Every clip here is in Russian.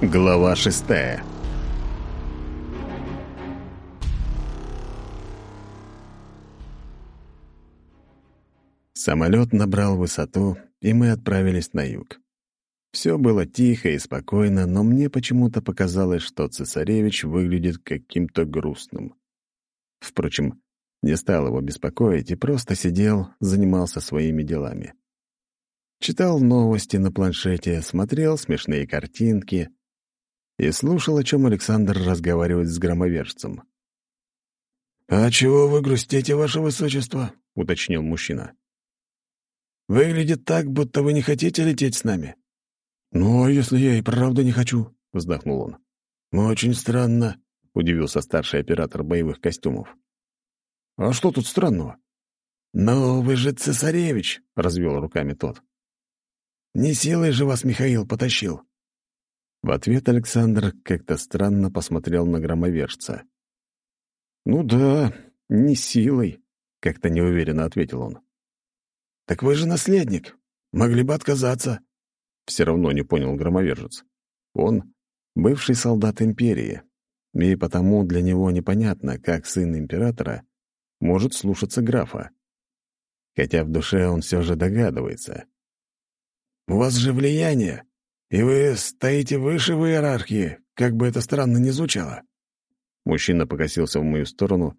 Глава шестая Самолет набрал высоту, и мы отправились на юг. Все было тихо и спокойно, но мне почему-то показалось, что цесаревич выглядит каким-то грустным. Впрочем, не стал его беспокоить и просто сидел, занимался своими делами. Читал новости на планшете, смотрел смешные картинки, и слушал, о чем Александр разговаривает с громовержцем. «А чего вы грустите, ваше высочество?» — уточнил мужчина. «Выглядит так, будто вы не хотите лететь с нами». «Ну, а если я и правда не хочу?» — вздохнул он. «Очень странно», — удивился старший оператор боевых костюмов. «А что тут странного?» «Ну, вы же цесаревич», — развел руками тот. «Не силой же вас Михаил потащил. В ответ Александр как-то странно посмотрел на громовержца. «Ну да, не силой», — как-то неуверенно ответил он. «Так вы же наследник. Могли бы отказаться». Все равно не понял громовержец. Он — бывший солдат империи, и потому для него непонятно, как сын императора может слушаться графа. Хотя в душе он все же догадывается. «У вас же влияние. И вы стоите выше в иерархии, как бы это странно ни звучало». Мужчина покосился в мою сторону,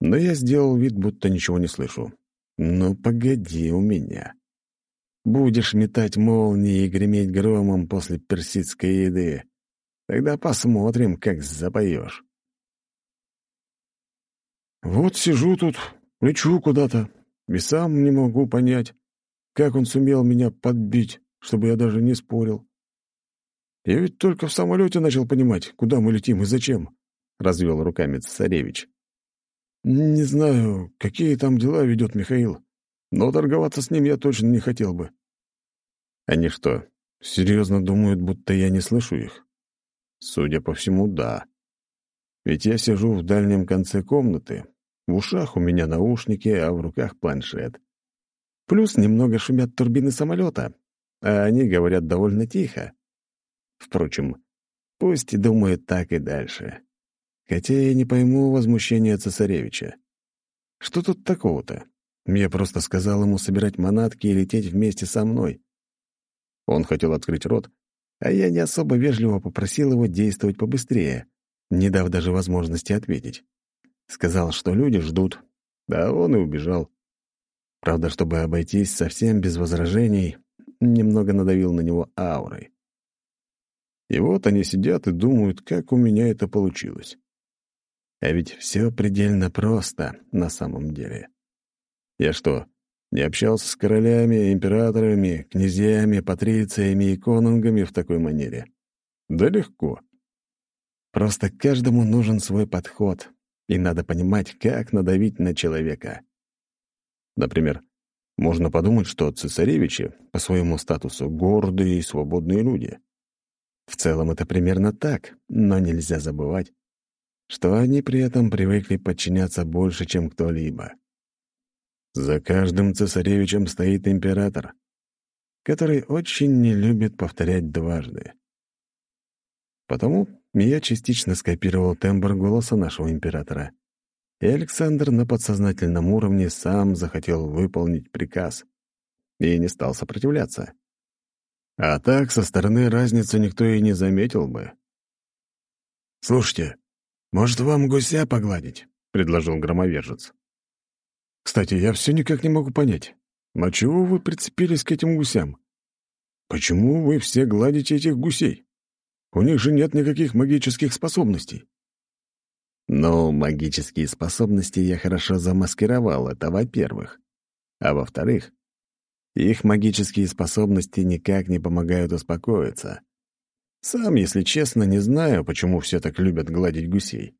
но я сделал вид, будто ничего не слышу. «Ну, погоди у меня. Будешь метать молнии и греметь громом после персидской еды. Тогда посмотрим, как запоешь». «Вот сижу тут, лечу куда-то, и сам не могу понять, как он сумел меня подбить, чтобы я даже не спорил. Я ведь только в самолете начал понимать, куда мы летим и зачем», — развел руками цесаревич. «Не знаю, какие там дела ведет Михаил, но торговаться с ним я точно не хотел бы». «Они что, серьезно думают, будто я не слышу их?» «Судя по всему, да. Ведь я сижу в дальнем конце комнаты, в ушах у меня наушники, а в руках планшет. Плюс немного шумят турбины самолета, а они говорят довольно тихо. Впрочем, пусть и думают так и дальше. Хотя я не пойму возмущения цесаревича. Что тут такого-то? Я просто сказал ему собирать манатки и лететь вместе со мной. Он хотел открыть рот, а я не особо вежливо попросил его действовать побыстрее, не дав даже возможности ответить. Сказал, что люди ждут, да он и убежал. Правда, чтобы обойтись совсем без возражений, немного надавил на него аурой. И вот они сидят и думают, как у меня это получилось. А ведь все предельно просто на самом деле. Я что, не общался с королями, императорами, князьями, патрициями и конунгами в такой манере? Да легко. Просто каждому нужен свой подход, и надо понимать, как надавить на человека. Например, можно подумать, что цесаревичи по своему статусу гордые и свободные люди. В целом это примерно так, но нельзя забывать, что они при этом привыкли подчиняться больше, чем кто-либо. За каждым цесаревичем стоит император, который очень не любит повторять дважды. Потому я частично скопировал тембр голоса нашего императора, и Александр на подсознательном уровне сам захотел выполнить приказ и не стал сопротивляться. А так, со стороны разницы никто и не заметил бы. «Слушайте, может, вам гуся погладить?» — предложил громовержец. «Кстати, я все никак не могу понять, а чего вы прицепились к этим гусям? Почему вы все гладите этих гусей? У них же нет никаких магических способностей». «Ну, магические способности я хорошо замаскировал, это во-первых. А во-вторых, их магические способности никак не помогают успокоиться. Сам, если честно, не знаю, почему все так любят гладить гусей.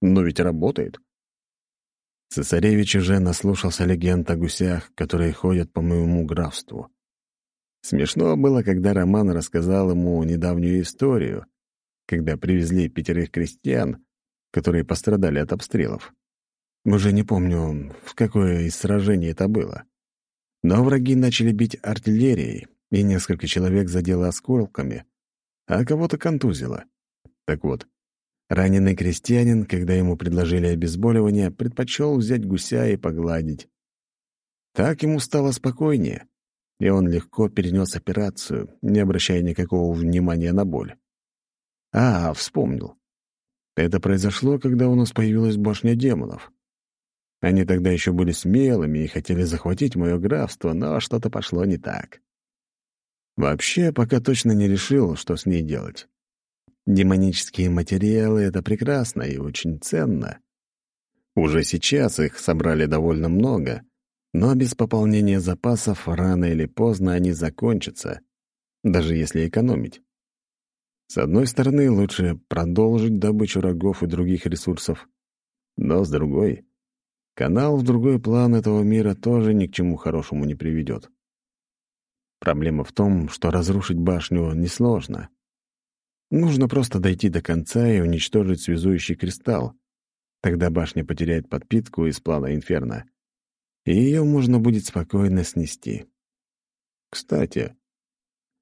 Но ведь работает. Цесаревич уже наслушался легенд о гусях, которые ходят по моему графству. Смешно было, когда Роман рассказал ему недавнюю историю, когда привезли пятерых крестьян, которые пострадали от обстрелов. Уже не помню, в какое из сражений это было. Но враги начали бить артиллерией, и несколько человек задело осколками, а кого-то контузило. Так вот, раненый крестьянин, когда ему предложили обезболивание, предпочел взять гуся и погладить. Так ему стало спокойнее, и он легко перенес операцию, не обращая никакого внимания на боль. А, вспомнил. Это произошло, когда у нас появилась башня демонов. Они тогда еще были смелыми и хотели захватить мое графство, но что-то пошло не так. Вообще, пока точно не решил, что с ней делать. Демонические материалы — это прекрасно и очень ценно. Уже сейчас их собрали довольно много, но без пополнения запасов рано или поздно они закончатся, даже если экономить. С одной стороны, лучше продолжить добычу рогов и других ресурсов, но с другой — канал в другой план этого мира тоже ни к чему хорошему не приведет. Проблема в том, что разрушить башню несложно. Нужно просто дойти до конца и уничтожить связующий кристалл. Тогда башня потеряет подпитку из плана Инферно, и ее можно будет спокойно снести. Кстати,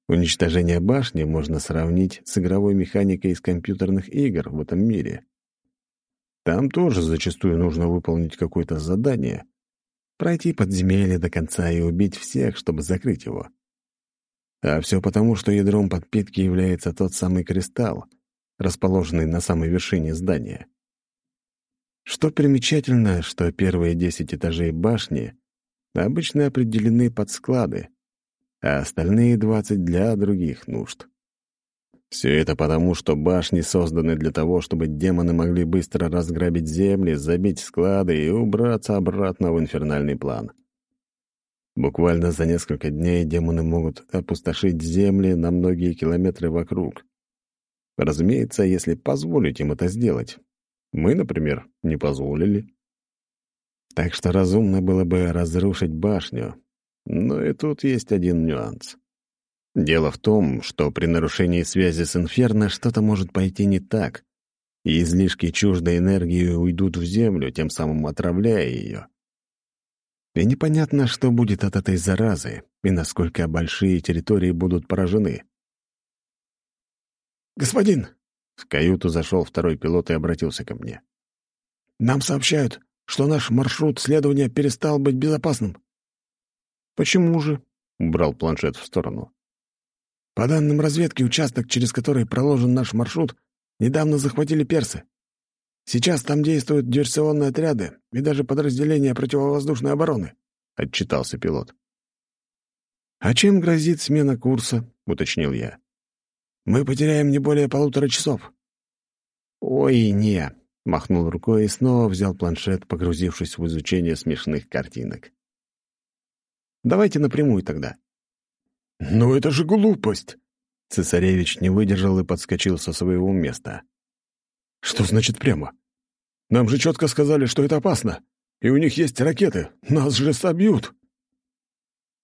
уничтожение башни можно сравнить с игровой механикой из компьютерных игр в этом мире. Там тоже зачастую нужно выполнить какое-то задание, пройти подземелье до конца и убить всех, чтобы закрыть его. А все потому, что ядром подпитки является тот самый кристалл, расположенный на самой вершине здания. Что примечательно, что первые десять этажей башни обычно определены под склады, а остальные двадцать для других нужд. Все это потому, что башни созданы для того, чтобы демоны могли быстро разграбить земли, забить склады и убраться обратно в инфернальный план. Буквально за несколько дней демоны могут опустошить земли на многие километры вокруг. Разумеется, если позволить им это сделать, мы, например, не позволили. Так что разумно было бы разрушить башню. Но и тут есть один нюанс. Дело в том, что при нарушении связи с Инферно что-то может пойти не так, и излишки чуждой энергии уйдут в землю, тем самым отравляя ее. И непонятно, что будет от этой заразы, и насколько большие территории будут поражены. «Господин, в каюту зашел второй пилот и обратился ко мне. «Нам сообщают, что наш маршрут следования перестал быть безопасным». «Почему же?» — убрал планшет в сторону. «По данным разведки, участок, через который проложен наш маршрут, недавно захватили персы. Сейчас там действуют диверсионные отряды и даже подразделения противовоздушной обороны», — отчитался пилот. «А чем грозит смена курса?» — уточнил я. Мы потеряем не более полутора часов». «Ой, не», — махнул рукой и снова взял планшет, погрузившись в изучение смешных картинок. «Давайте напрямую тогда». «Ну это же глупость!» Цесаревич не выдержал и подскочил со своего места. «Что значит прямо? Нам же четко сказали, что это опасно, и у них есть ракеты, нас же собьют!»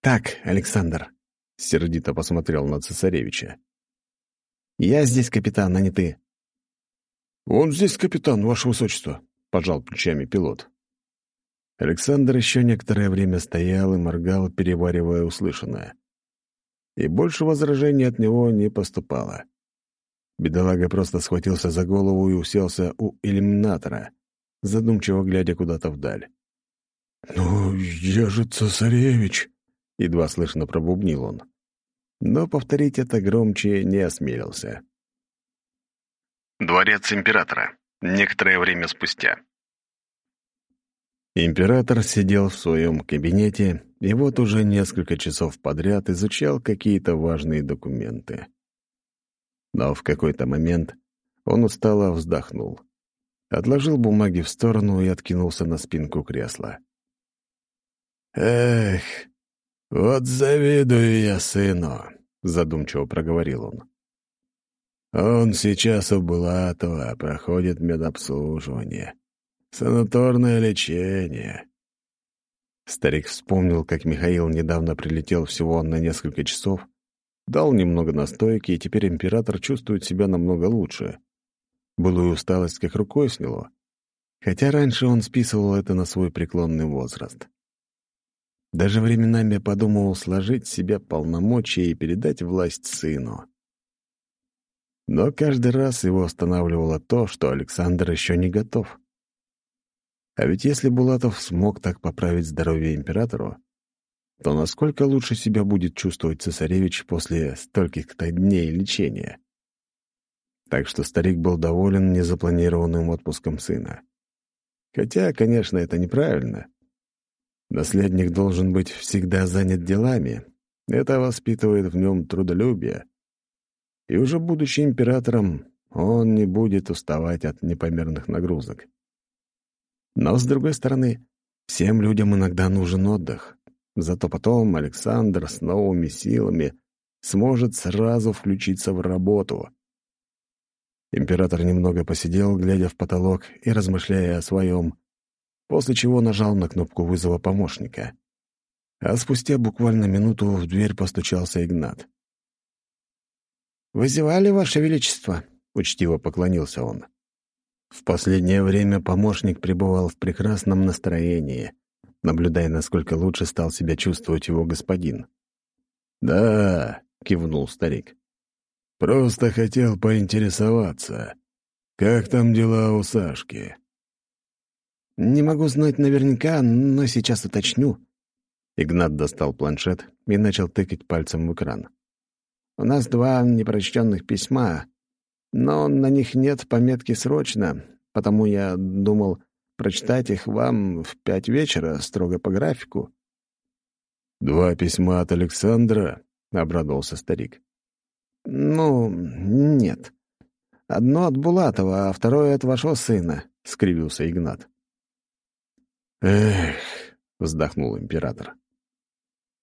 «Так, Александр», — сердито посмотрел на цесаревича. Я здесь капитан, а не ты». «Он здесь капитан, ваше высочество», — пожал плечами пилот. Александр еще некоторое время стоял и моргал, переваривая услышанное. И больше возражений от него не поступало. Бедолага просто схватился за голову и уселся у иллюминатора, задумчиво глядя куда-то вдаль. «Ну, я же цесаревич!» — едва слышно пробубнил он но повторить это громче не осмелился. Дворец императора. Некоторое время спустя. Император сидел в своем кабинете и вот уже несколько часов подряд изучал какие-то важные документы. Но в какой-то момент он устало вздохнул, отложил бумаги в сторону и откинулся на спинку кресла. «Эх, «Вот завидую я сыну», — задумчиво проговорил он. «Он сейчас у Булатова проходит медобслуживание, санаторное лечение». Старик вспомнил, как Михаил недавно прилетел всего на несколько часов, дал немного настойки, и теперь император чувствует себя намного лучше. Былую усталость как рукой сняло, хотя раньше он списывал это на свой преклонный возраст. Даже временами подумывал сложить себе полномочия и передать власть сыну. Но каждый раз его останавливало то, что Александр еще не готов. А ведь если Булатов смог так поправить здоровье императору, то насколько лучше себя будет чувствовать цесаревич после стольких-то дней лечения? Так что старик был доволен незапланированным отпуском сына. Хотя, конечно, это неправильно. Наследник должен быть всегда занят делами. Это воспитывает в нем трудолюбие. И уже будучи императором, он не будет уставать от непомерных нагрузок. Но, с другой стороны, всем людям иногда нужен отдых. Зато потом Александр с новыми силами сможет сразу включиться в работу. Император немного посидел, глядя в потолок и размышляя о своем, после чего нажал на кнопку вызова помощника. А спустя буквально минуту в дверь постучался Игнат. «Вызывали, Ваше Величество?» — учтиво поклонился он. В последнее время помощник пребывал в прекрасном настроении, наблюдая, насколько лучше стал себя чувствовать его господин. «Да», — кивнул старик, — «просто хотел поинтересоваться, как там дела у Сашки?» «Не могу знать наверняка, но сейчас уточню». Игнат достал планшет и начал тыкать пальцем в экран. «У нас два непрочтенных письма, но на них нет пометки «срочно», потому я думал прочитать их вам в пять вечера, строго по графику». «Два письма от Александра?» — обрадовался старик. «Ну, нет. Одно от Булатова, а второе от вашего сына», — скривился Игнат. «Эх», — вздохнул император.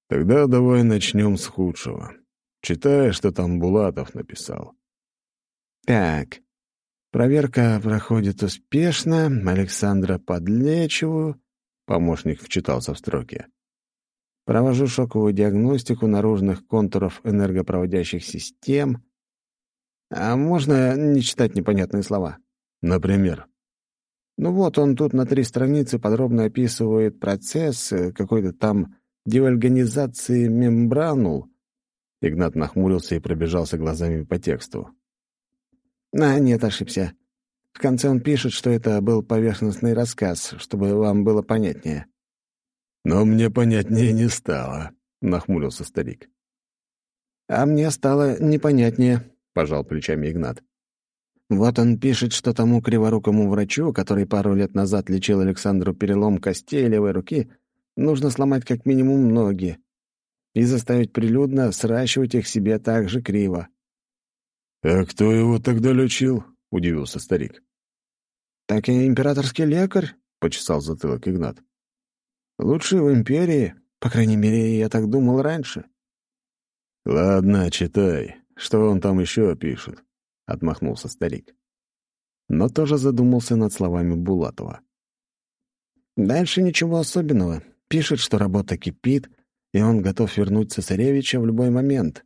«Тогда давай начнем с худшего. Читай, что там Булатов написал». Так, проверка проходит успешно, Александра подлечиваю, помощник вчитался в строки. Провожу шоковую диагностику наружных контуров энергопроводящих систем. А можно не читать непонятные слова? Например? Ну вот, он тут на три страницы подробно описывает процесс э, какой-то там девальганизации мембранул. Игнат нахмурился и пробежался глазами по тексту. А, нет, ошибся. В конце он пишет, что это был поверхностный рассказ, чтобы вам было понятнее. «Но мне понятнее не стало», — нахмурился старик. «А мне стало непонятнее», — пожал плечами Игнат. «Вот он пишет, что тому криворукому врачу, который пару лет назад лечил Александру перелом костей левой руки, нужно сломать как минимум ноги и заставить прилюдно сращивать их себе так же криво. «А кто его тогда лечил?» — удивился старик. «Так и императорский лекарь», — почесал затылок Игнат. «Лучший в империи, по крайней мере, я так думал раньше». «Ладно, читай. Что он там еще пишет?» — отмахнулся старик. Но тоже задумался над словами Булатова. «Дальше ничего особенного. Пишет, что работа кипит, и он готов вернуть цесаревича в любой момент.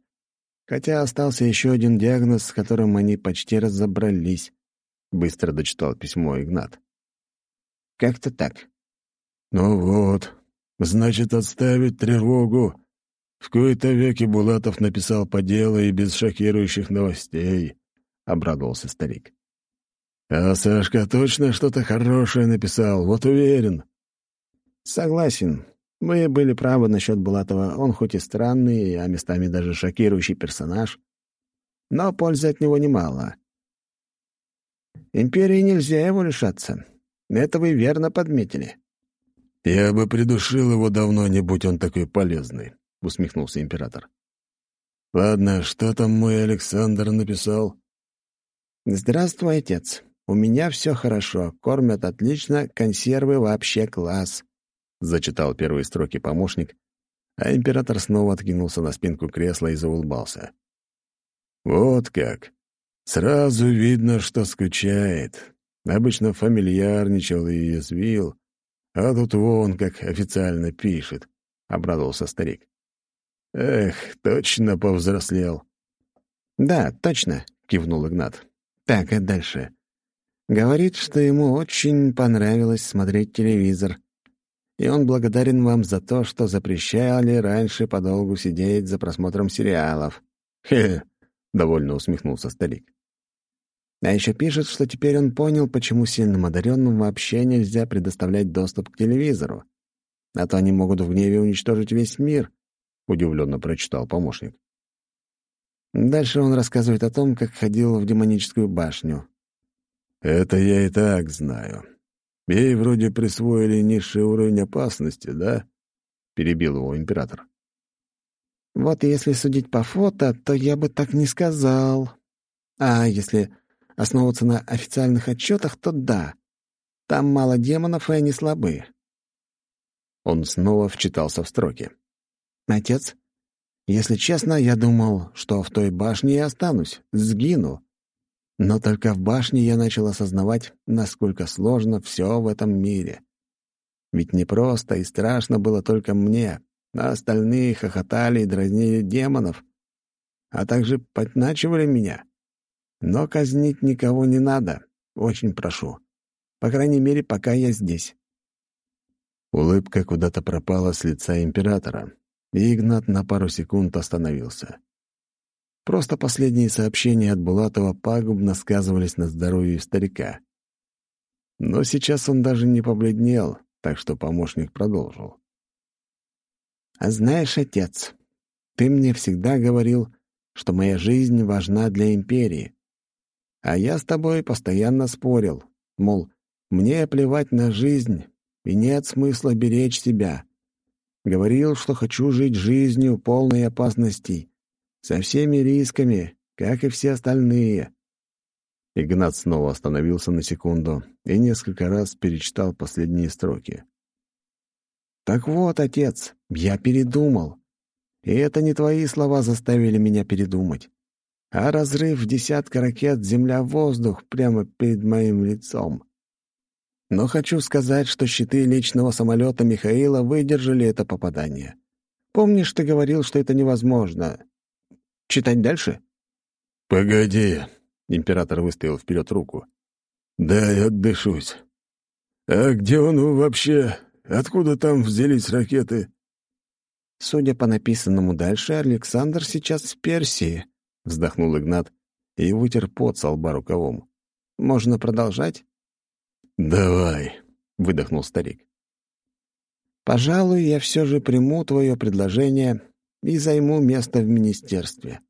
Хотя остался еще один диагноз, с которым они почти разобрались. Быстро дочитал письмо Игнат. Как-то так. Ну вот, значит, отставить тревогу. В кои-то веки Булатов написал по делу и без шокирующих новостей, — обрадовался старик. А Сашка точно что-то хорошее написал, вот уверен. Согласен. Вы были правы насчет Булатова. Он хоть и странный, а местами даже шокирующий персонаж, но пользы от него немало. Империи нельзя его лишаться. Это вы верно подметили. «Я бы придушил его давно, не будь он такой полезный», — усмехнулся император. «Ладно, что там мой Александр написал?» «Здравствуй, отец. У меня все хорошо. Кормят отлично, консервы вообще класс. — зачитал первые строки помощник, а император снова откинулся на спинку кресла и заулыбался. «Вот как! Сразу видно, что скучает. Обычно фамильярничал и язвил, а тут вон как официально пишет», — обрадовался старик. «Эх, точно повзрослел». «Да, точно», — кивнул Игнат. «Так, а дальше?» Говорит, что ему очень понравилось смотреть телевизор и он благодарен вам за то, что запрещали раньше подолгу сидеть за просмотром сериалов». «Хе-хе», — довольно усмехнулся старик. А еще пишет, что теперь он понял, почему сильным одаренным вообще нельзя предоставлять доступ к телевизору. А то они могут в гневе уничтожить весь мир, — удивленно прочитал помощник. Дальше он рассказывает о том, как ходил в демоническую башню. «Это я и так знаю. Ей вроде присвоили низший уровень опасности, да?» — перебил его император. «Вот если судить по фото, то я бы так не сказал. А если основываться на официальных отчетах, то да. Там мало демонов, и они слабы». Он снова вчитался в строки. «Отец, если честно, я думал, что в той башне я останусь, сгину. Но только в башне я начал осознавать, насколько сложно все в этом мире. Ведь непросто и страшно было только мне, а остальные хохотали и дразнили демонов, а также подначивали меня. Но казнить никого не надо, очень прошу. По крайней мере, пока я здесь. Улыбка куда-то пропала с лица императора, и Игнат на пару секунд остановился. Просто последние сообщения от Булатова пагубно сказывались на здоровье старика. Но сейчас он даже не побледнел, так что помощник продолжил. «А знаешь, отец, ты мне всегда говорил, что моя жизнь важна для империи. А я с тобой постоянно спорил, мол, мне плевать на жизнь, и нет смысла беречь себя. Говорил, что хочу жить жизнью, полной опасностей, со всеми рисками, как и все остальные. Игнат снова остановился на секунду и несколько раз перечитал последние строки. «Так вот, отец, я передумал. И это не твои слова заставили меня передумать, а разрыв десятка ракет «Земля-воздух» прямо перед моим лицом. Но хочу сказать, что щиты личного самолета Михаила выдержали это попадание. Помнишь, ты говорил, что это невозможно? Читать дальше? «Погоди», — император выставил вперед руку. «Дай отдышусь. А где он вообще? Откуда там взялись ракеты?» «Судя по написанному дальше, Александр сейчас в Персии», — вздохнул Игнат и вытер пот со лба рукавом. «Можно продолжать?» «Давай», — выдохнул старик. «Пожалуй, я все же приму твое предложение и займу место в министерстве.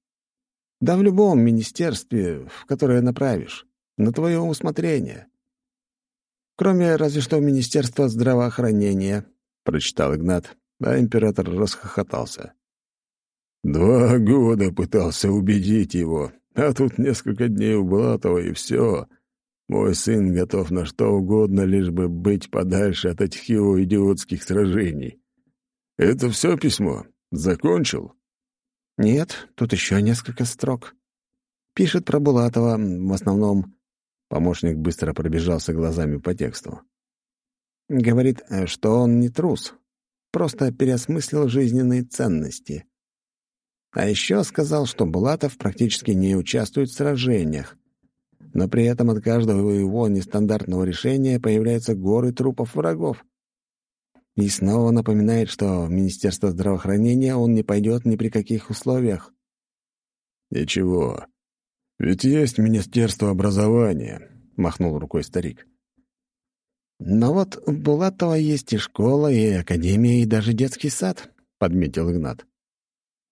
Да в любом министерстве, в которое направишь, на твое усмотрение. Кроме разве что Министерства здравоохранения», — прочитал Игнат, а император расхохотался. «Два года пытался убедить его, а тут несколько дней у Булатова, и все. Мой сын готов на что угодно, лишь бы быть подальше от этих его идиотских сражений. Это все письмо? Закончил? Нет, тут еще несколько строк. Пишет про Булатова, в основном. Помощник быстро пробежался глазами по тексту. Говорит, что он не трус, просто переосмыслил жизненные ценности. А еще сказал, что Булатов практически не участвует в сражениях, но при этом от каждого его нестандартного решения появляются горы трупов врагов. И снова напоминает, что в Министерство здравоохранения он не пойдет ни при каких условиях. «Ничего, ведь есть Министерство образования», — махнул рукой старик. «Но вот у Булатова есть и школа, и академия, и даже детский сад», — подметил Игнат.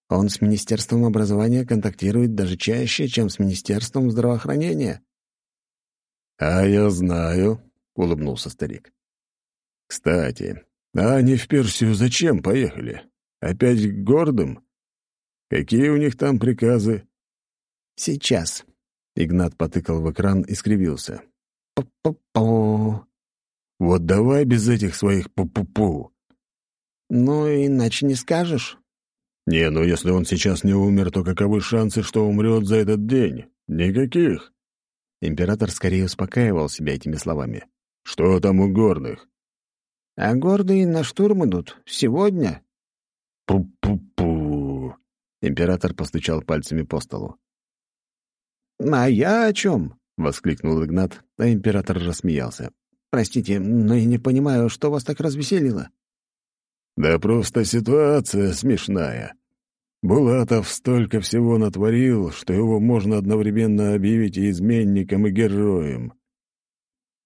«Он с Министерством образования контактирует даже чаще, чем с Министерством здравоохранения». «А я знаю», — улыбнулся старик. «Кстати, а они в Персию зачем поехали? Опять к гордым? Какие у них там приказы?» «Сейчас», — Игнат потыкал в экран и скривился. «Пу-пу-пу». «Вот давай без этих своих пу-пу-пу». «Ну, иначе не скажешь». «Не, ну если он сейчас не умер, то каковы шансы, что умрет за этот день? Никаких». Император скорее успокаивал себя этими словами. «Что там у горных?» «А гордые на штурм идут. Сегодня». «Пу-пу-пу!» Император постучал пальцами по столу. «А я о чем?» — воскликнул Игнат, а император рассмеялся. «Простите, но я не понимаю, что вас так развеселило?» «Да просто ситуация смешная. Булатов столько всего натворил, что его можно одновременно объявить и изменником, и героем.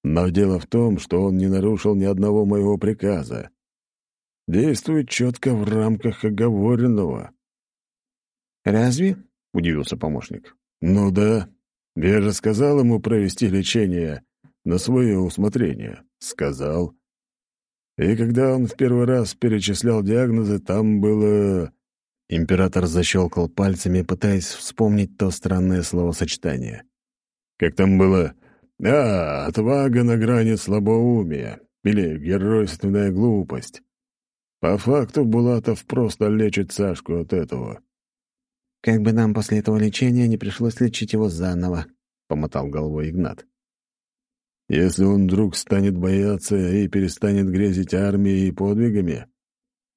Но дело в том, что он не нарушил ни одного моего приказа. Действует четко в рамках оговоренного. «Разве?» — удивился помощник. «Ну да. Я же сказал ему провести лечение на свое усмотрение. Сказал. И когда он в первый раз перечислял диагнозы, там было...» Император защелкал пальцами, пытаясь вспомнить то странное словосочетание. «Как там было? А, отвага на грани слабоумия. Или геройственная глупость. По факту Булатов просто лечит Сашку от этого. «Как бы нам после этого лечения не пришлось лечить его заново», — помотал головой Игнат. «Если он вдруг станет бояться и перестанет грезить армией и подвигами,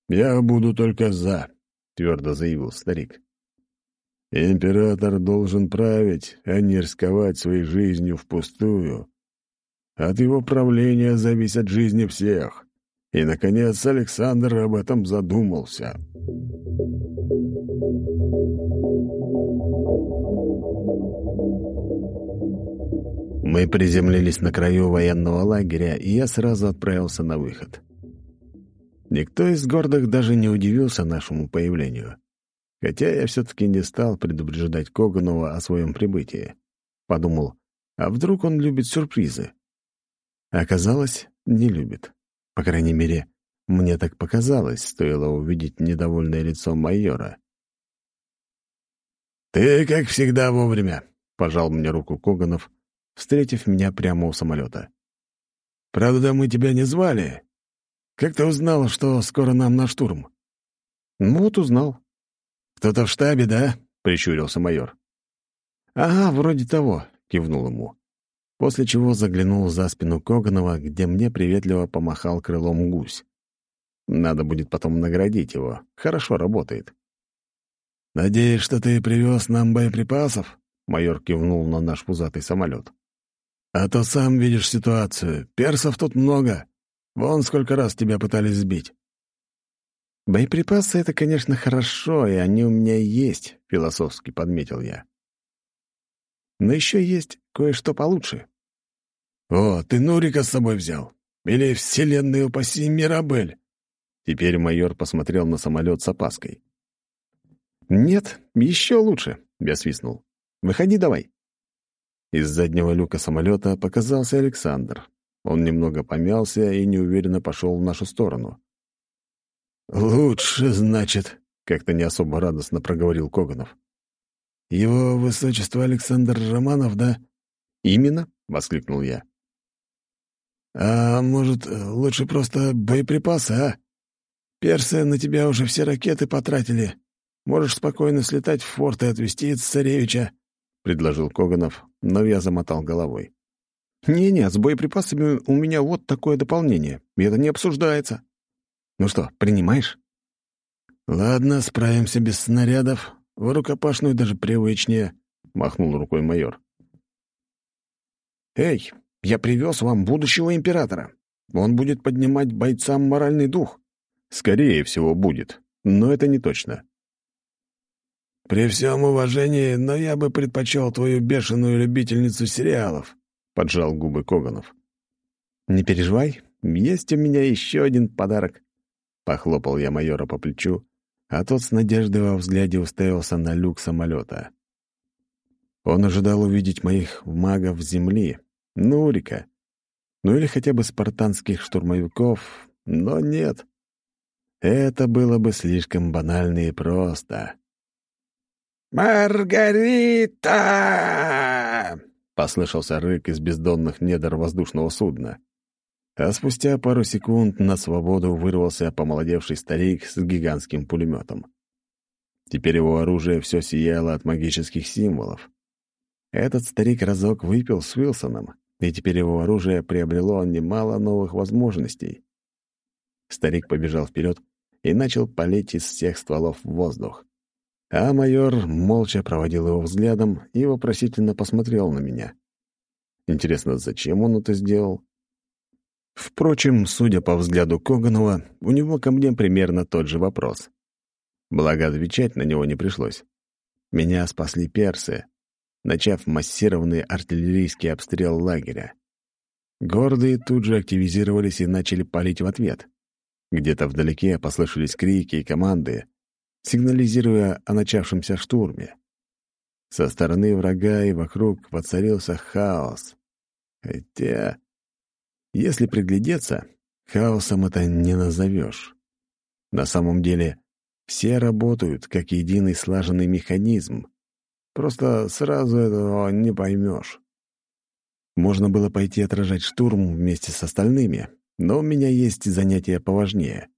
я буду только за», — твердо заявил старик. «Император должен править, а не рисковать своей жизнью впустую. От его правления зависят жизни всех». И, наконец, Александр об этом задумался. Мы приземлились на краю военного лагеря, и я сразу отправился на выход. Никто из гордых даже не удивился нашему появлению. Хотя я все-таки не стал предупреждать Коганова о своем прибытии. Подумал, а вдруг он любит сюрпризы? Оказалось, не любит. По крайней мере, мне так показалось, стоило увидеть недовольное лицо майора. «Ты, как всегда, вовремя», — пожал мне руку Коганов, встретив меня прямо у самолета. «Правда, мы тебя не звали. Как ты узнал, что скоро нам на штурм?» «Ну вот узнал». «Кто-то в штабе, да?» — прищурился майор. «Ага, вроде того», — кивнул ему после чего заглянул за спину Коганова, где мне приветливо помахал крылом гусь. Надо будет потом наградить его. Хорошо работает. «Надеюсь, что ты привез нам боеприпасов?» — майор кивнул на наш пузатый самолет. «А то сам видишь ситуацию. Персов тут много. Вон сколько раз тебя пытались сбить». «Боеприпасы — это, конечно, хорошо, и они у меня есть», — философски подметил я. «Но еще есть кое-что получше. «О, ты Нурика с собой взял? Или вселенную упаси Мирабель?» Теперь майор посмотрел на самолет с опаской. «Нет, еще лучше», — я свистнул. «Выходи давай». Из заднего люка самолета показался Александр. Он немного помялся и неуверенно пошел в нашу сторону. «Лучше, значит», — как-то не особо радостно проговорил Коганов. «Его высочество Александр Романов, да?» «Именно», — воскликнул я. «А может, лучше просто боеприпасы, а? Персы на тебя уже все ракеты потратили. Можешь спокойно слетать в форт и отвезти царевича», — предложил Коганов, но я замотал головой. «Не-не, с боеприпасами у меня вот такое дополнение, это не обсуждается. Ну что, принимаешь?» «Ладно, справимся без снарядов. В рукопашную даже привычнее», — махнул рукой майор. «Эй, я привез вам будущего императора. Он будет поднимать бойцам моральный дух. Скорее всего, будет, но это не точно. «При всем уважении, но я бы предпочел твою бешеную любительницу сериалов», — поджал губы Коганов. «Не переживай, есть у меня еще один подарок». Похлопал я майора по плечу, а тот с надеждой во взгляде уставился на люк самолета. Он ожидал увидеть моих магов Земли, Нурика. Ну или хотя бы спартанских штурмовиков, но нет. Это было бы слишком банально и просто. «Маргарита!» — послышался рык из бездонных недр воздушного судна. А спустя пару секунд на свободу вырвался помолодевший старик с гигантским пулеметом. Теперь его оружие все сияло от магических символов. Этот старик разок выпил с Уилсоном, и теперь его оружие приобрело немало новых возможностей. Старик побежал вперед и начал палить из всех стволов в воздух. А майор молча проводил его взглядом и вопросительно посмотрел на меня. Интересно, зачем он это сделал? Впрочем, судя по взгляду Коганова, у него ко мне примерно тот же вопрос. Благо, отвечать на него не пришлось. Меня спасли персы, начав массированный артиллерийский обстрел лагеря. Гордые тут же активизировались и начали палить в ответ. Где-то вдалеке послышались крики и команды, сигнализируя о начавшемся штурме. Со стороны врага и вокруг воцарился хаос. Хотя, если приглядеться, хаосом это не назовешь. На самом деле, все работают как единый слаженный механизм. Просто сразу этого не поймешь. Можно было пойти отражать штурм вместе с остальными, но у меня есть занятия поважнее.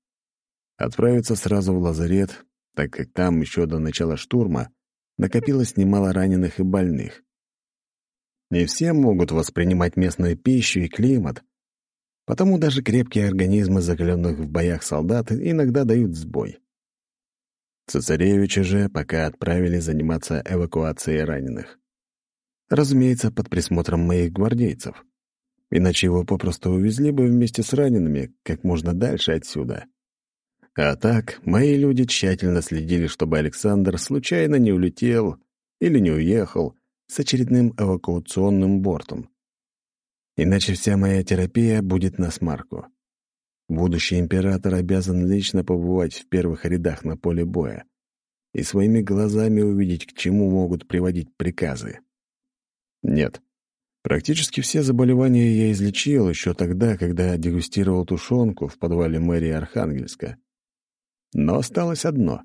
Отправиться сразу в лазарет, так как там еще до начала штурма накопилось немало раненых и больных. Не все могут воспринимать местную пищу и климат, потому даже крепкие организмы закаленных в боях солдат иногда дают сбой. Цесаревича же пока отправили заниматься эвакуацией раненых. Разумеется, под присмотром моих гвардейцев. Иначе его попросту увезли бы вместе с ранеными как можно дальше отсюда. А так, мои люди тщательно следили, чтобы Александр случайно не улетел или не уехал с очередным эвакуационным бортом. Иначе вся моя терапия будет на смарку. Будущий император обязан лично побывать в первых рядах на поле боя и своими глазами увидеть, к чему могут приводить приказы. Нет, практически все заболевания я излечил еще тогда, когда дегустировал тушенку в подвале мэрии Архангельска. Но осталось одно.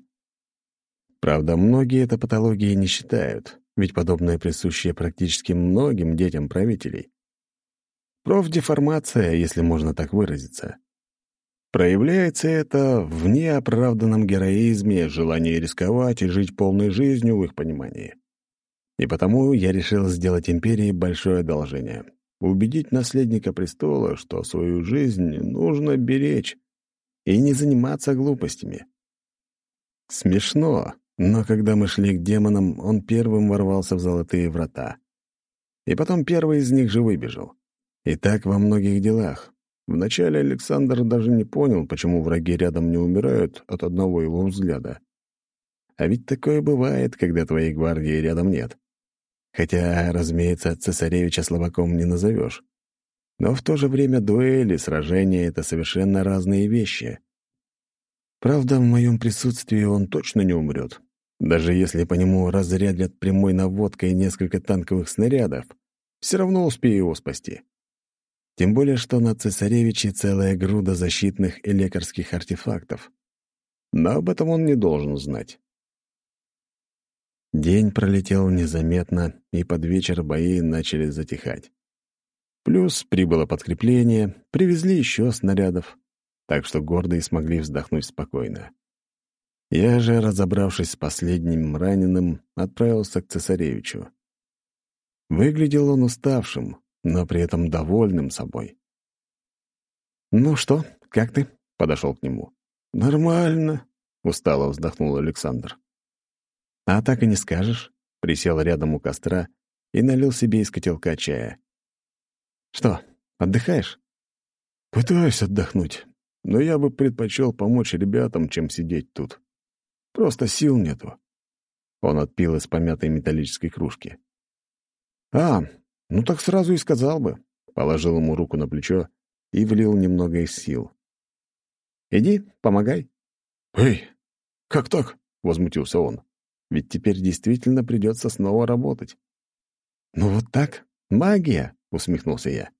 Правда, многие это патологии не считают, ведь подобное присуще практически многим детям правителей. Профдеформация, если можно так выразиться. Проявляется это в неоправданном героизме, желании рисковать и жить полной жизнью в их понимании. И потому я решил сделать империи большое одолжение. Убедить наследника престола, что свою жизнь нужно беречь и не заниматься глупостями. Смешно, но когда мы шли к демонам, он первым ворвался в золотые врата. И потом первый из них же выбежал. И так во многих делах, Вначале Александр даже не понял, почему враги рядом не умирают от одного его взгляда. А ведь такое бывает, когда твоей гвардии рядом нет. Хотя, разумеется, цесаревича слабаком не назовешь. Но в то же время дуэли, сражения — это совершенно разные вещи. Правда, в моем присутствии он точно не умрет. Даже если по нему разрядят прямой наводкой несколько танковых снарядов, все равно успею его спасти. Тем более, что на цесаревиче целая груда защитных и лекарских артефактов. Но об этом он не должен знать. День пролетел незаметно, и под вечер бои начали затихать. Плюс прибыло подкрепление, привезли еще снарядов, так что гордые смогли вздохнуть спокойно. Я же, разобравшись с последним раненым, отправился к цесаревичу. Выглядел он уставшим, но при этом довольным собой. «Ну что, как ты?» — подошел к нему. «Нормально», — устало вздохнул Александр. «А так и не скажешь», — присел рядом у костра и налил себе из котелка чая. «Что, отдыхаешь?» «Пытаюсь отдохнуть, но я бы предпочел помочь ребятам, чем сидеть тут. Просто сил нету». Он отпил из помятой металлической кружки. «А, «Ну так сразу и сказал бы», — положил ему руку на плечо и влил немного из сил. «Иди, помогай». «Эй, как так?» — возмутился он. «Ведь теперь действительно придется снова работать». «Ну вот так, магия», — усмехнулся я.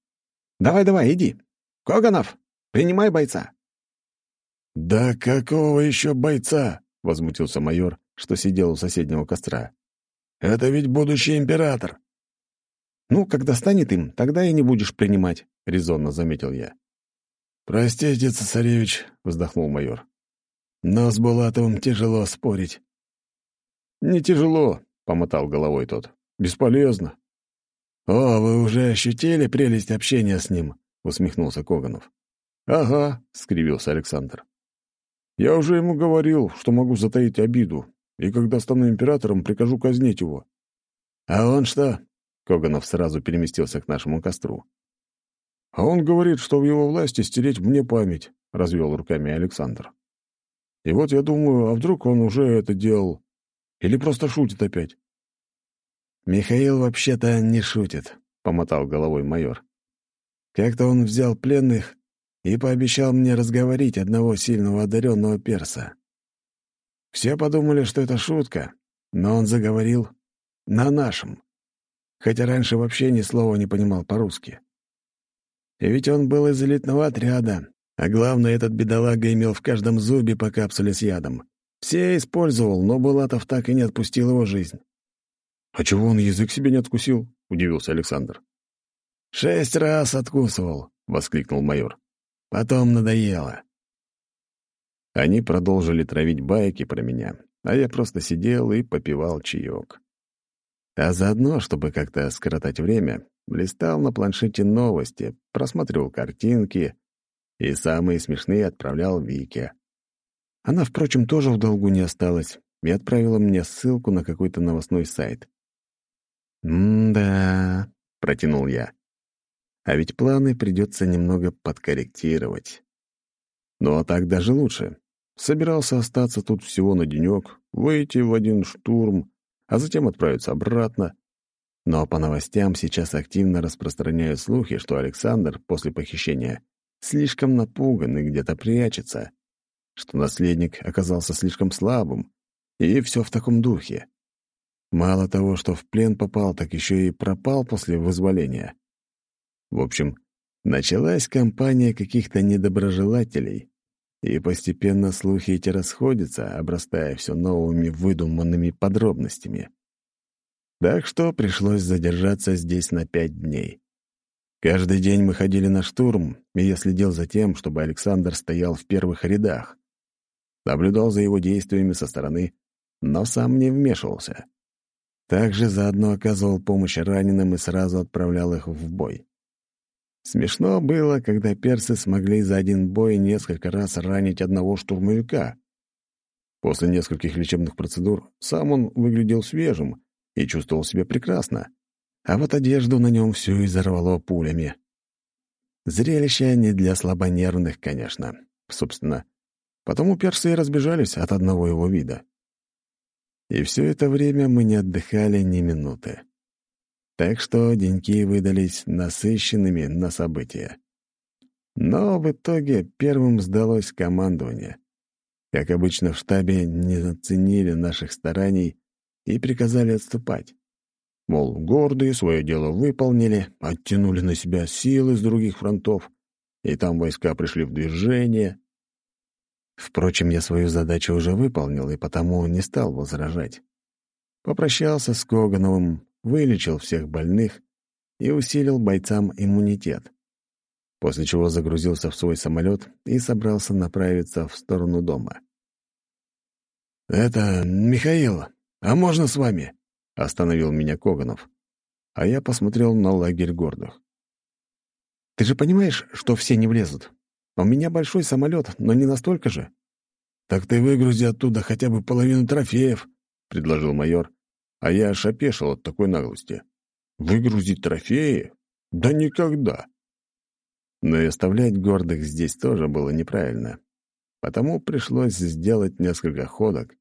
«Давай-давай, иди. Коганов, принимай бойца». «Да какого еще бойца?» — возмутился майор, что сидел у соседнего костра. «Это ведь будущий император». «Ну, когда станет им, тогда и не будешь принимать», — резонно заметил я. «Простите, цесаревич», — вздохнул майор. «Но с Булатовым тяжело спорить». «Не тяжело», — помотал головой тот. «Бесполезно». «О, вы уже ощутили прелесть общения с ним?» — усмехнулся Коганов. «Ага», — скривился Александр. «Я уже ему говорил, что могу затаить обиду, и когда стану императором, прикажу казнить его». «А он что, Коганов сразу переместился к нашему костру. «А он говорит, что в его власти стереть мне память», — развел руками Александр. И вот я думаю, а вдруг он уже это делал? Или просто шутит опять?» «Михаил вообще-то не шутит», — помотал головой майор. «Как-то он взял пленных и пообещал мне разговорить одного сильного одаренного перса. Все подумали, что это шутка, но он заговорил на нашем, хотя раньше вообще ни слова не понимал по-русски. Ведь он был из элитного отряда, а главное, этот бедолага имел в каждом зубе по капсуле с ядом. Все использовал, но Булатов так и не отпустил его жизнь. «А чего он язык себе не откусил?» — удивился Александр. «Шесть раз откусывал», — воскликнул майор. «Потом надоело». Они продолжили травить байки про меня, а я просто сидел и попивал чаек. А заодно, чтобы как-то скоротать время, листал на планшете новости, просматривал картинки и самые смешные отправлял Вике. Она, впрочем, тоже в долгу не осталась и отправила мне ссылку на какой-то новостной сайт. «М-да», — протянул я. «А ведь планы придется немного подкорректировать. Ну а так даже лучше. Собирался остаться тут всего на денек, выйти в один штурм, а затем отправиться обратно. Но по новостям сейчас активно распространяют слухи, что Александр после похищения слишком напуган и где-то прячется, что наследник оказался слишком слабым, и все в таком духе. Мало того, что в плен попал, так еще и пропал после вызволения. В общем, началась кампания каких-то недоброжелателей, и постепенно слухи эти расходятся, обрастая все новыми выдуманными подробностями. Так что пришлось задержаться здесь на пять дней. Каждый день мы ходили на штурм, и я следил за тем, чтобы Александр стоял в первых рядах. Наблюдал за его действиями со стороны, но сам не вмешивался. Также заодно оказывал помощь раненым и сразу отправлял их в бой. Смешно было, когда персы смогли за один бой несколько раз ранить одного штурмовика. После нескольких лечебных процедур сам он выглядел свежим и чувствовал себя прекрасно, а вот одежду на нем всю изорвало пулями. Зрелище не для слабонервных, конечно. Собственно, потому персы и разбежались от одного его вида. И все это время мы не отдыхали ни минуты. Так что деньки выдались насыщенными на события. Но в итоге первым сдалось командование. Как обычно, в штабе не оценили наших стараний и приказали отступать. Мол, гордые свое дело выполнили, оттянули на себя силы с других фронтов, и там войска пришли в движение. Впрочем, я свою задачу уже выполнил и потому не стал возражать. Попрощался с Когановым, вылечил всех больных и усилил бойцам иммунитет. После чего загрузился в свой самолет и собрался направиться в сторону дома. «Это Михаил, а можно с вами?» — остановил меня Коганов. А я посмотрел на лагерь гордых. «Ты же понимаешь, что все не влезут? У меня большой самолет, но не настолько же». «Так ты выгрузи оттуда хотя бы половину трофеев», — предложил майор, а я аж опешил от такой наглости. Выгрузить трофеи? Да никогда. Но и оставлять гордых здесь тоже было неправильно. Потому пришлось сделать несколько ходок,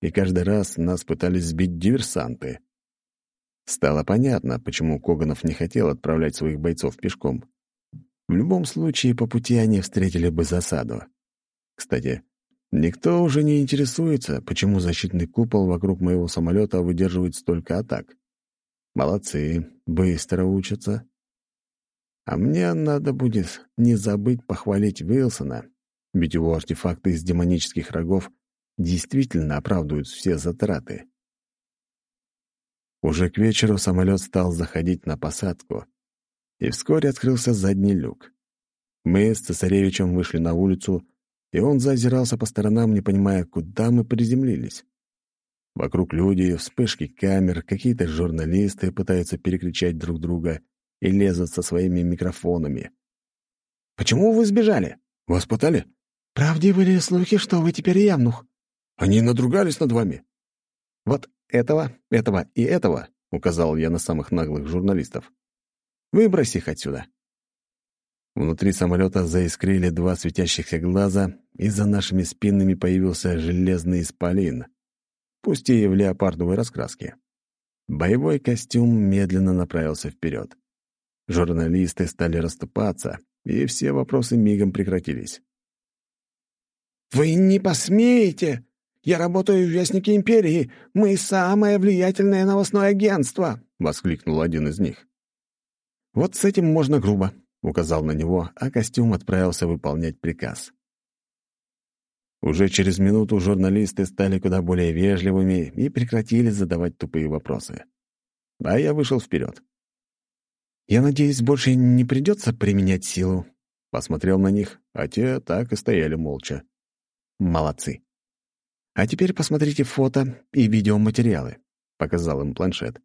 и каждый раз нас пытались сбить диверсанты. Стало понятно, почему Коганов не хотел отправлять своих бойцов пешком. В любом случае, по пути они встретили бы засаду. Кстати, Никто уже не интересуется, почему защитный купол вокруг моего самолета выдерживает столько атак. Молодцы, быстро учатся. А мне надо будет не забыть похвалить Уилсона, ведь его артефакты из демонических рогов действительно оправдывают все затраты. Уже к вечеру самолет стал заходить на посадку, и вскоре открылся задний люк. Мы с цесаревичем вышли на улицу, и он зазирался по сторонам, не понимая, куда мы приземлились. Вокруг люди, вспышки камер, какие-то журналисты пытаются перекричать друг друга и лезут со своими микрофонами. «Почему вы сбежали? Вас пытали?» «Правдивы ли слухи, что вы теперь явнух?» «Они надругались над вами». «Вот этого, этого и этого», — указал я на самых наглых журналистов. «Выбрось их отсюда». Внутри самолета заискрили два светящихся глаза, и за нашими спинами появился железный исполин, пусть и в леопардовой раскраске. Боевой костюм медленно направился вперед. Журналисты стали расступаться, и все вопросы мигом прекратились. «Вы не посмеете! Я работаю в Вестнике Империи! Мы самое влиятельное новостное агентство!» — воскликнул один из них. «Вот с этим можно грубо», — указал на него, а костюм отправился выполнять приказ. Уже через минуту журналисты стали куда более вежливыми и прекратили задавать тупые вопросы. А я вышел вперед. «Я надеюсь, больше не придется применять силу?» Посмотрел на них, а те так и стояли молча. «Молодцы!» «А теперь посмотрите фото и видеоматериалы», — показал им планшет.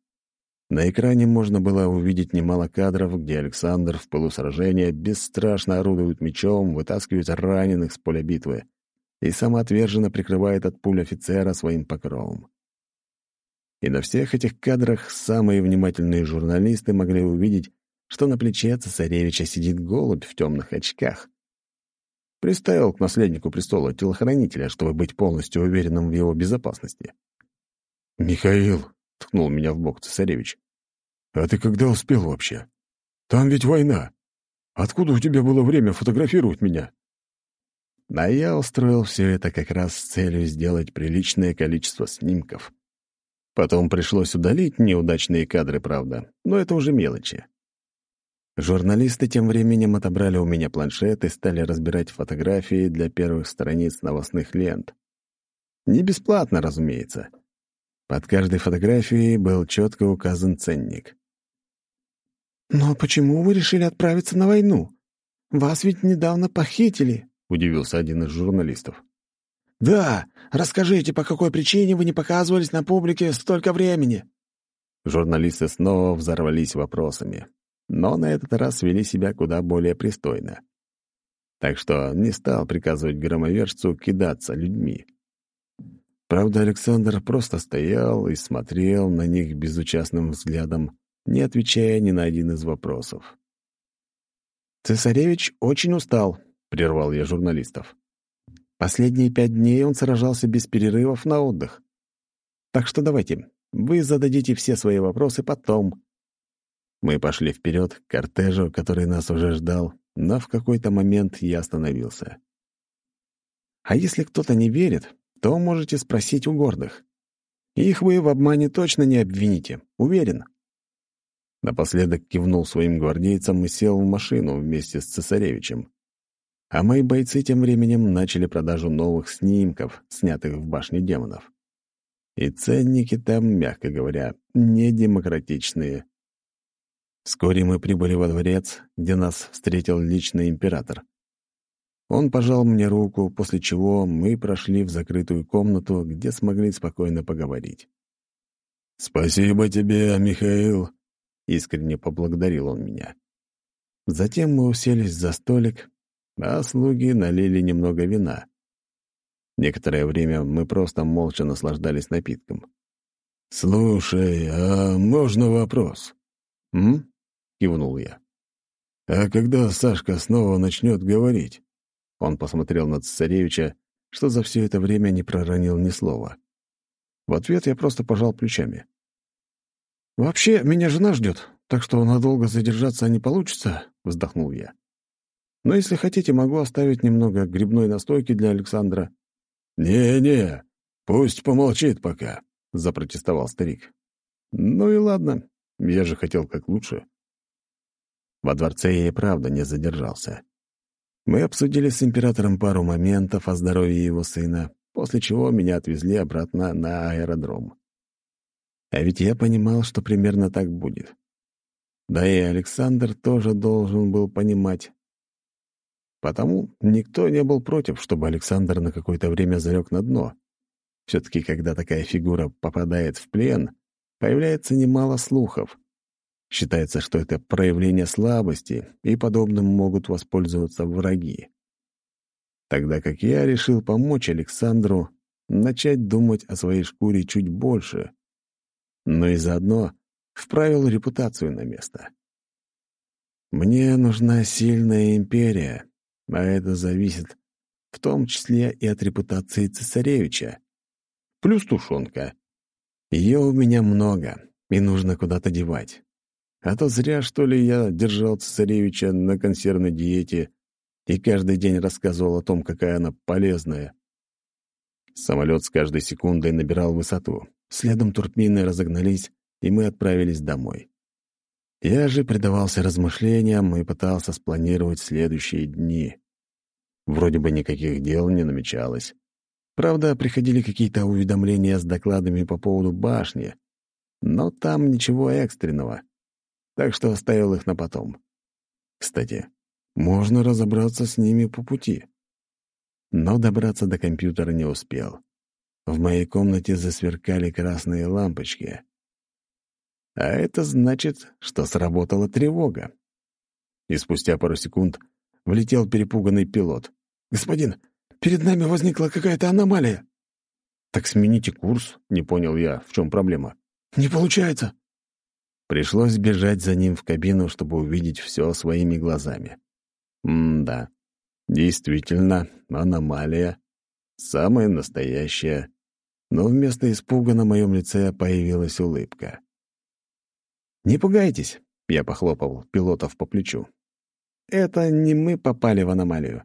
На экране можно было увидеть немало кадров, где Александр в пылу сражения бесстрашно орудует мечом, вытаскивает раненых с поля битвы и самоотверженно прикрывает от пуль офицера своим покровом. И на всех этих кадрах самые внимательные журналисты могли увидеть, что на плече цесаревича сидит голубь в темных очках. Приставил к наследнику престола телохранителя, чтобы быть полностью уверенным в его безопасности. «Михаил», — ткнул меня в бок цесаревич, «А ты когда успел вообще? Там ведь война. Откуда у тебя было время фотографировать меня?» А я устроил все это как раз с целью сделать приличное количество снимков. Потом пришлось удалить неудачные кадры, правда, но это уже мелочи. Журналисты тем временем отобрали у меня планшет и стали разбирать фотографии для первых страниц новостных лент. Не бесплатно, разумеется. Под каждой фотографией был четко указан ценник. «Но почему вы решили отправиться на войну? Вас ведь недавно похитили», — удивился один из журналистов. «Да, расскажите, по какой причине вы не показывались на публике столько времени?» Журналисты снова взорвались вопросами, но на этот раз вели себя куда более пристойно. Так что не стал приказывать громовержцу кидаться людьми. Правда, Александр просто стоял и смотрел на них безучастным взглядом, не отвечая ни на один из вопросов. «Цесаревич очень устал», — прервал я журналистов. «Последние пять дней он сражался без перерывов на отдых. Так что давайте, вы зададите все свои вопросы потом». Мы пошли вперед к кортежу, который нас уже ждал, но в какой-то момент я остановился. «А если кто-то не верит, то можете спросить у гордых. Их вы в обмане точно не обвините, уверен». Напоследок кивнул своим гвардейцам и сел в машину вместе с цесаревичем. А мои бойцы тем временем начали продажу новых снимков, снятых в башне демонов. И ценники там, мягко говоря, не демократичные. Вскоре мы прибыли во дворец, где нас встретил личный император. Он пожал мне руку, после чего мы прошли в закрытую комнату, где смогли спокойно поговорить. «Спасибо тебе, Михаил», — искренне поблагодарил он меня. Затем мы уселись за столик, а слуги налили немного вина. Некоторое время мы просто молча наслаждались напитком. «Слушай, а можно вопрос?» «М?» — кивнул я. «А когда Сашка снова начнет говорить?» Он посмотрел на цесаревича, что за все это время не проронил ни слова. В ответ я просто пожал плечами. «Вообще, меня жена ждет, так что надолго задержаться не получится», — вздохнул я. «Но если хотите, могу оставить немного грибной настойки для Александра». «Не-не, пусть помолчит пока», — запротестовал старик. «Ну и ладно, я же хотел как лучше». Во дворце я и правда не задержался. Мы обсудили с императором пару моментов о здоровье его сына, после чего меня отвезли обратно на аэродром. А ведь я понимал, что примерно так будет. Да и Александр тоже должен был понимать. Потому никто не был против, чтобы Александр на какое-то время залег на дно. Все-таки, когда такая фигура попадает в плен, появляется немало слухов. Считается, что это проявление слабости, и подобным могут воспользоваться враги. Тогда как я решил помочь Александру начать думать о своей шкуре чуть больше — но и заодно вправил репутацию на место. Мне нужна сильная империя, а это зависит в том числе и от репутации цесаревича. Плюс тушенка. Ее у меня много, и нужно куда-то девать. А то зря, что ли, я держал цесаревича на консервной диете и каждый день рассказывал о том, какая она полезная. Самолет с каждой секундой набирал высоту. Следом туркмены разогнались, и мы отправились домой. Я же предавался размышлениям и пытался спланировать следующие дни. Вроде бы никаких дел не намечалось. Правда, приходили какие-то уведомления с докладами по поводу башни, но там ничего экстренного, так что оставил их на потом. Кстати, можно разобраться с ними по пути. Но добраться до компьютера не успел. В моей комнате засверкали красные лампочки. А это значит, что сработала тревога. И спустя пару секунд влетел перепуганный пилот. «Господин, перед нами возникла какая-то аномалия». «Так смените курс», — не понял я, в чем проблема. «Не получается». Пришлось бежать за ним в кабину, чтобы увидеть все своими глазами. М-да, действительно, аномалия. Самая настоящая. Но вместо испуга на моем лице появилась улыбка. «Не пугайтесь», — я похлопал пилотов по плечу. «Это не мы попали в аномалию,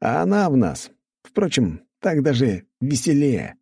а она в нас. Впрочем, так даже веселее».